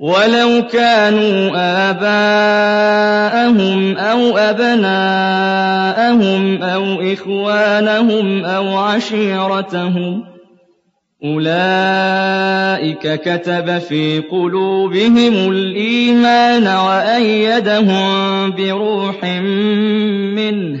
وَلَوْ كَانُوا آبَاءَهُمْ أَوْ أَبْنَاءَهُمْ أَوْ إِخْوَانَهُمْ أَوْ عَشِيرَتَهُمْ ۚ أُولَٰئِكَ كَتَبَ فِي قُلُوبِهِمُ الْإِيمَانَ وَأَيَّدَهُم بِرُوحٍ مِّنْهُ